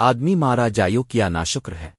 آدمی مارا جائیو کیا ناشکر ہے۔